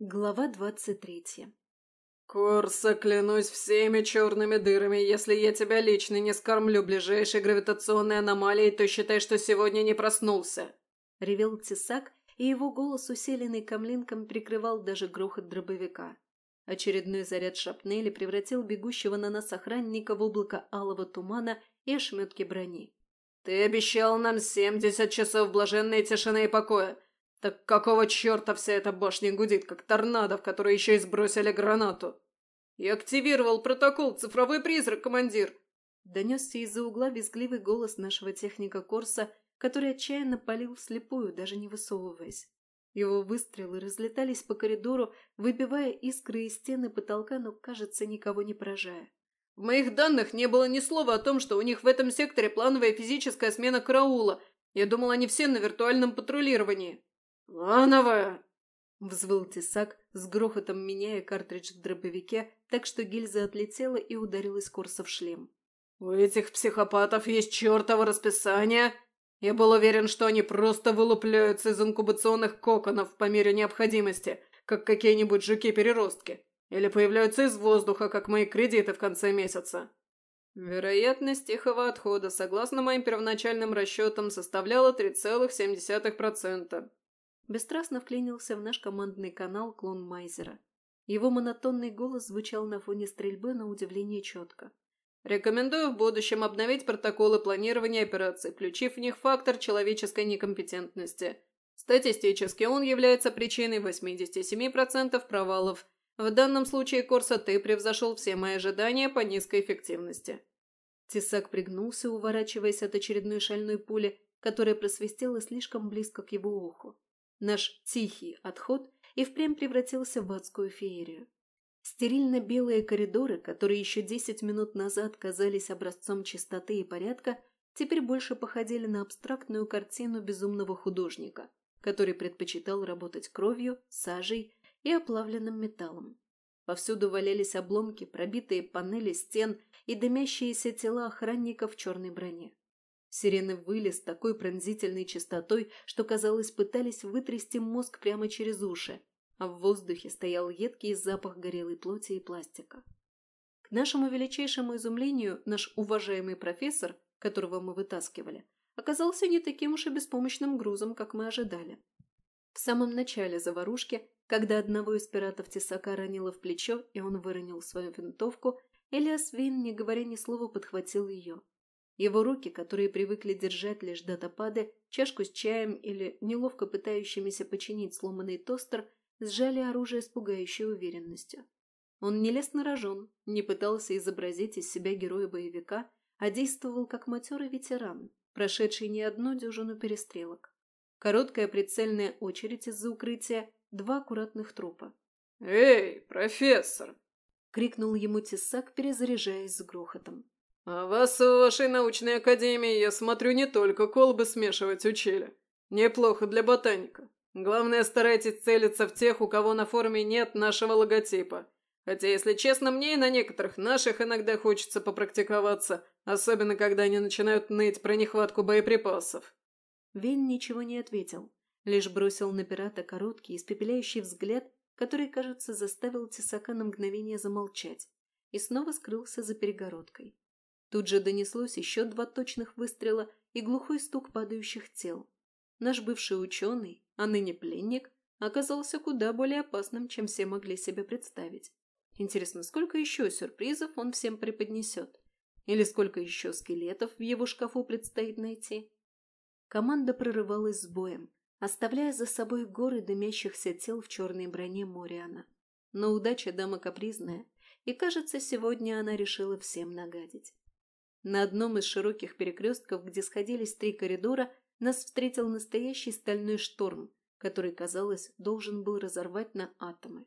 Глава двадцать третья. «Корса, клянусь всеми черными дырами, если я тебя лично не скормлю ближайшей гравитационной аномалией, то считай, что сегодня не проснулся!» Ревел Тесак, и его голос, усиленный камлинком, прикрывал даже грохот дробовика. Очередной заряд шапнели превратил бегущего на нас охранника в облако алого тумана и ошметки брони. «Ты обещал нам семьдесят часов блаженной тишины и покоя. Так какого черта вся эта башня гудит, как торнадо, в которой еще и сбросили гранату? Я активировал протокол «Цифровой призрак», командир!» Донесся из-за угла визгливый голос нашего техника Корса, который отчаянно палил вслепую, даже не высовываясь. Его выстрелы разлетались по коридору, выбивая искры из стены потолка, но, кажется, никого не поражая. В моих данных не было ни слова о том, что у них в этом секторе плановая физическая смена караула. Я думал, они все на виртуальном патрулировании. «Плановая!» — взвыл тесак, с грохотом меняя картридж в дробовике, так что гильза отлетела и ударилась Корса в шлем. «У этих психопатов есть чертово расписание. Я был уверен, что они просто вылупляются из инкубационных коконов по мере необходимости, как какие-нибудь жуки-переростки, или появляются из воздуха, как мои кредиты в конце месяца». Вероятность тихого отхода, согласно моим первоначальным расчетам, составляла 3,7%. Бесстрастно вклинился в наш командный канал клон Майзера. Его монотонный голос звучал на фоне стрельбы на удивление четко. Рекомендую в будущем обновить протоколы планирования операций, включив в них фактор человеческой некомпетентности. Статистически он является причиной 87% провалов. В данном случае Корса ты превзошел все мои ожидания по низкой эффективности. Тесак пригнулся, уворачиваясь от очередной шальной пули, которая просвистела слишком близко к его уху. Наш тихий отход и впрямь превратился в адскую феерию. Стерильно-белые коридоры, которые еще десять минут назад казались образцом чистоты и порядка, теперь больше походили на абстрактную картину безумного художника, который предпочитал работать кровью, сажей и оплавленным металлом. Повсюду валялись обломки, пробитые панели стен и дымящиеся тела охранников в черной броне. Сирены выли с такой пронзительной частотой, что, казалось, пытались вытрясти мозг прямо через уши, а в воздухе стоял едкий запах горелой плоти и пластика. К нашему величайшему изумлению, наш уважаемый профессор, которого мы вытаскивали, оказался не таким уж и беспомощным грузом, как мы ожидали. В самом начале заварушки, когда одного из пиратов Тесака ранило в плечо, и он выронил свою винтовку, Элиас Вин, не говоря ни слова, подхватил ее – его руки, которые привыкли держать лишь датапады, чашку с чаем или неловко пытающимися починить сломанный тостер, сжали оружие с пугающей уверенностью. Он не лез на рожон, не пытался изобразить из себя героя-боевика, а действовал как матерый ветеран, прошедший не одну дюжину перестрелок. Короткая прицельная очередь из-за укрытия, два аккуратных трупа. «Эй, профессор!» — крикнул ему тесак, перезаряжаясь с грохотом. «А вас в вашей научной академии, я смотрю, не только колбы смешивать учили. Неплохо для ботаника. Главное, старайтесь целиться в тех, у кого на форме нет нашего логотипа. Хотя, если честно, мне и на некоторых наших иногда хочется попрактиковаться, особенно когда они начинают ныть про нехватку боеприпасов». Вин ничего не ответил, лишь бросил на пирата короткий, испепеляющий взгляд, который, кажется, заставил Тесака на мгновение замолчать, и снова скрылся за перегородкой. Тут же донеслось еще два точных выстрела и глухой стук падающих тел. Наш бывший ученый, а ныне пленник, оказался куда более опасным, чем все могли себе представить. Интересно, сколько еще сюрпризов он всем преподнесет? Или сколько еще скелетов в его шкафу предстоит найти? Команда прорывалась с боем, оставляя за собой горы дымящихся тел в черной броне Мориана. Но удача дама капризная, и, кажется, сегодня она решила всем нагадить. На одном из широких перекрестков, где сходились три коридора, нас встретил настоящий стальной шторм, который, казалось, должен был разорвать на атомы.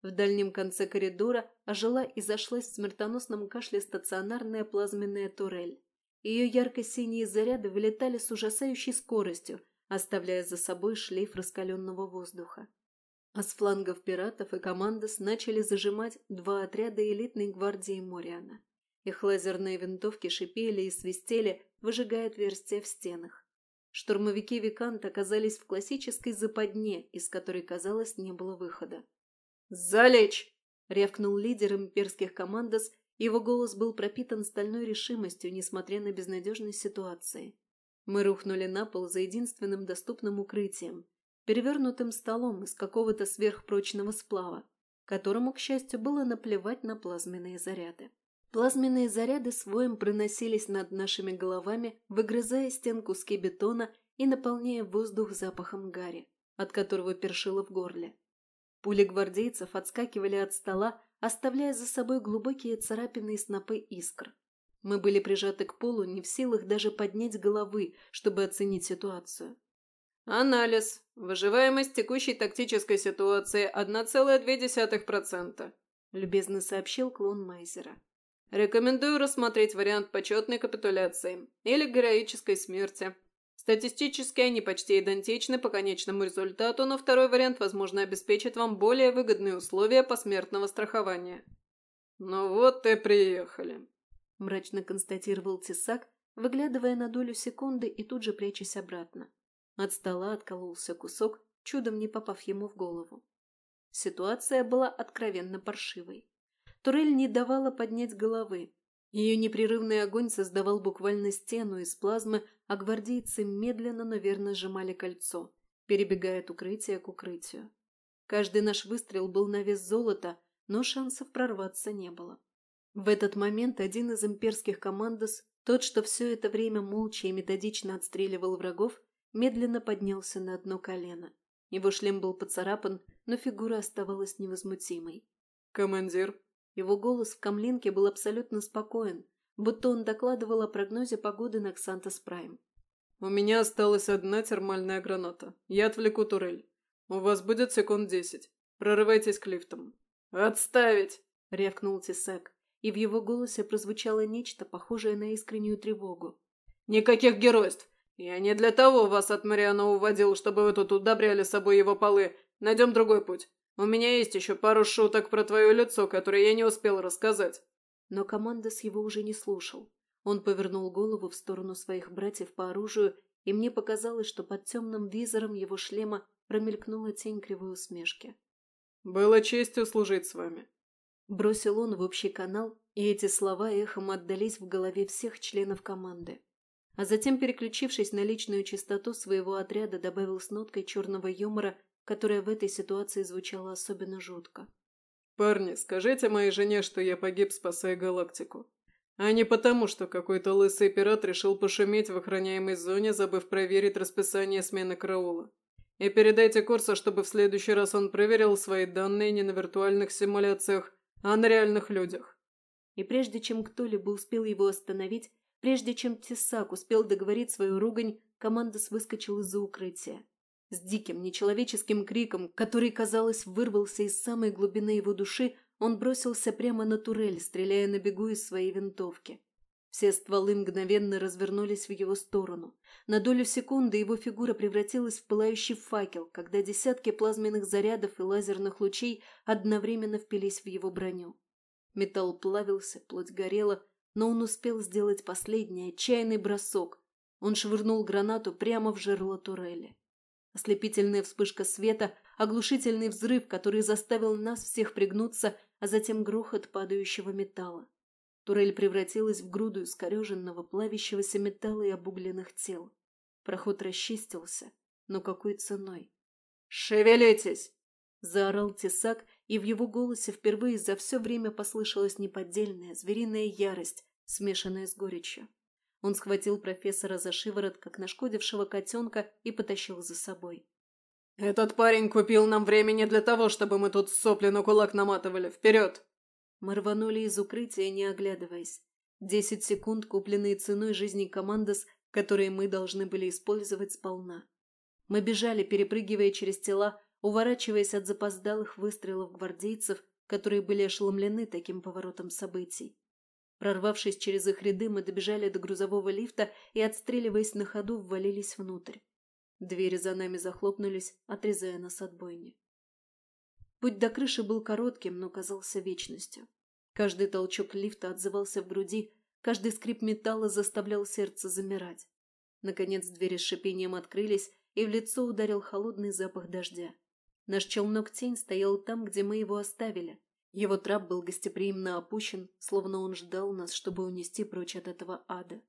В дальнем конце коридора ожила и зашлась в смертоносном кашле стационарная плазменная турель. Ее ярко-синие заряды вылетали с ужасающей скоростью, оставляя за собой шлейф раскаленного воздуха. А с флангов пиратов и командос начали зажимать два отряда элитной гвардии Мориана. Их лазерные винтовки шипели и свистели, выжигая отверстия в стенах. Штурмовики Викант оказались в классической западне, из которой, казалось, не было выхода. «Залечь!» — рявкнул лидер имперских командос, его голос был пропитан стальной решимостью, несмотря на безнадежность ситуации. Мы рухнули на пол за единственным доступным укрытием, перевернутым столом из какого-то сверхпрочного сплава, которому, к счастью, было наплевать на плазменные заряды. Плазменные заряды своим проносились над нашими головами, выгрызая стен куски бетона и наполняя воздух запахом гари, от которого першило в горле. Пули гвардейцев отскакивали от стола, оставляя за собой глубокие царапины и снопы искр. Мы были прижаты к полу, не в силах даже поднять головы, чтобы оценить ситуацию. Анализ. Выживаемость текущей тактической ситуации 1,2%, любезно сообщил клон Майзера. Рекомендую рассмотреть вариант почетной капитуляции или героической смерти. Статистически они почти идентичны по конечному результату, но второй вариант, возможно, обеспечит вам более выгодные условия посмертного страхования. «Ну вот и приехали», – мрачно констатировал Тесак, выглядывая на долю секунды и тут же прячась обратно. От стола откололся кусок, чудом не попав ему в голову. Ситуация была откровенно паршивой. Турель не давала поднять головы, ее непрерывный огонь создавал буквально стену из плазмы, а гвардейцы медленно, но верно сжимали кольцо, перебегая от укрытия к укрытию. Каждый наш выстрел был на вес золота, но шансов прорваться не было. В этот момент один из имперских командос, тот, что все это время молча и методично отстреливал врагов, медленно поднялся на одно колено. Его шлем был поцарапан, но фигура оставалась невозмутимой. «Командир», его голос в камлинке был абсолютно спокоен, будто он докладывал о прогнозе погоды на Ксантос Прайм. «У меня осталась одна термальная граната. Я отвлеку турель. У вас будет секунд десять. Прорывайтесь к лифтам». «Отставить!» — рявкнул Тесек, и в его голосе прозвучало нечто, похожее на искреннюю тревогу. «Никаких геройств! Я не для того вас от Мариана уводил, чтобы вы тут удобряли собой его полы. Найдем другой путь. У меня есть еще пару шуток про твое лицо, которые я не успел рассказать». Но командос его уже не слушал. Он повернул голову в сторону своих братьев по оружию, и мне показалось, что под темным визором его шлема промелькнула тень кривой усмешки. «Было честью служить с вами», — бросил он в общий канал, и эти слова эхом отдались в голове всех членов команды. А затем, переключившись на личную чистоту своего отряда, добавил с ноткой черного юмора которая в этой ситуации звучала особенно жутко. «Парни, скажите моей жене, что я погиб, спасая галактику. А не потому, что какой-то лысый пират решил пошуметь в охраняемой зоне, забыв проверить расписание смены караула. И передайте Корсу, чтобы в следующий раз он проверил свои данные не на виртуальных симуляциях, а на реальных людях». И прежде чем кто-либо успел его остановить, прежде чем Тесак успел договорить свою ругань, командос выскочил из-за укрытия. С диким, нечеловеческим криком, который, казалось, вырвался из самой глубины его души, он бросился прямо на турель, стреляя на бегу из своей винтовки. Все стволы мгновенно развернулись в его сторону. На долю секунды его фигура превратилась в пылающий факел, когда десятки плазменных зарядов и лазерных лучей одновременно впились в его броню. Металл плавился, плоть горела, но он успел сделать последний отчаянный бросок. Он швырнул гранату прямо в жерло турели. Ослепительная вспышка света, оглушительный взрыв, который заставил нас всех пригнуться, а затем грохот падающего металла. Турель превратилась в груду искореженного, плавящегося металла и обугленных тел. Проход расчистился, но какой ценой? «Шевелитесь!» – заорал тесак, и в его голосе впервые за все время послышалась неподдельная звериная ярость, смешанная с горечью. Он схватил профессора за шиворот, как нашкодившего котенка, и потащил за собой. «Этот парень купил нам времени для того, чтобы мы тут сопли на кулак наматывали. Вперед!» Мы рванули из укрытия, не оглядываясь. Десять секунд, купленные ценой жизни командос, которые мы должны были использовать сполна. Мы бежали, перепрыгивая через тела, уворачиваясь от запоздалых выстрелов гвардейцев, которые были ошеломлены таким поворотом событий. Прорвавшись через их ряды, мы добежали до грузового лифта и, отстреливаясь на ходу, ввалились внутрь. Двери за нами захлопнулись, отрезая нас от бойни. Путь до крыши был коротким, но казался вечностью. Каждый толчок лифта отзывался в груди, каждый скрип металла заставлял сердце замирать. Наконец двери с шипением открылись, и в лицо ударил холодный запах дождя. Наш челнок-тень стоял там, где мы его оставили. Его трап был гостеприимно опущен, словно он ждал нас, чтобы унести прочь от этого ада.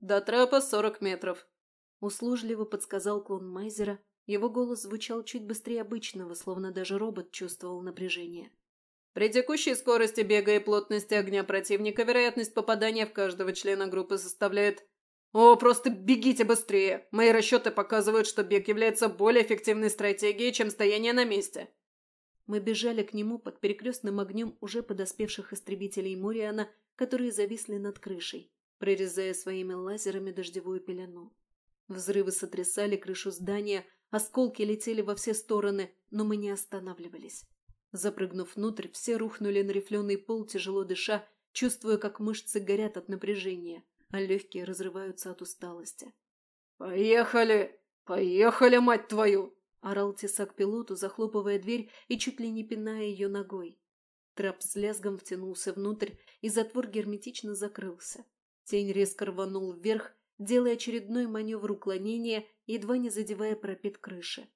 «До трапа сорок метров», — услужливо подсказал клон Майзера. Его голос звучал чуть быстрее обычного, словно даже робот чувствовал напряжение. При текущей скорости бега и плотности огня противника вероятность попадания в каждого члена группы составляет... О, просто бегите быстрее! Мои расчеты показывают, что бег является более эффективной стратегией, чем стояние на месте. Мы бежали к нему под перекрестным огнем уже подоспевших истребителей Мориана, которые зависли над крышей, прорезая своими лазерами дождевую пелену. Взрывы сотрясали крышу здания, осколки летели во все стороны, но мы не останавливались. Запрыгнув внутрь, все рухнули на рифленый пол, тяжело дыша, чувствуя, как мышцы горят от напряжения, а легкие разрываются от усталости. «Поехали! Поехали, мать твою!» – орал тесак пилоту, захлопывая дверь и чуть ли не пиная ее ногой. Трап с лязгом втянулся внутрь, и затвор герметично закрылся. Тень резко рванул вверх, делая очередной маневр уклонения, едва не задевая пропит крыши.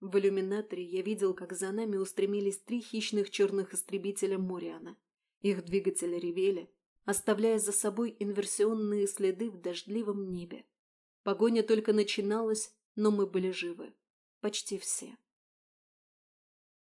В иллюминаторе я видел, как за нами устремились три хищных черных истребителя Мориана. Их двигатели ревели, оставляя за собой инверсионные следы в дождливом небе. Погоня только начиналась, но мы были живы. Почти все.